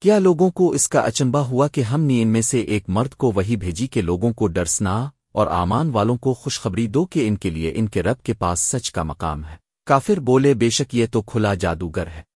کیا لوگوں کو اس کا اچنبا ہوا کہ ہم نے ان میں سے ایک مرد کو وہی بھیجی کہ لوگوں کو ڈرسنا اور آمان والوں کو خوشخبری دو کہ ان کے لیے ان کے رب کے پاس سچ کا مقام ہے۔ کافر بولے، بے شک یہ تو کھلا جادوگر ہے۔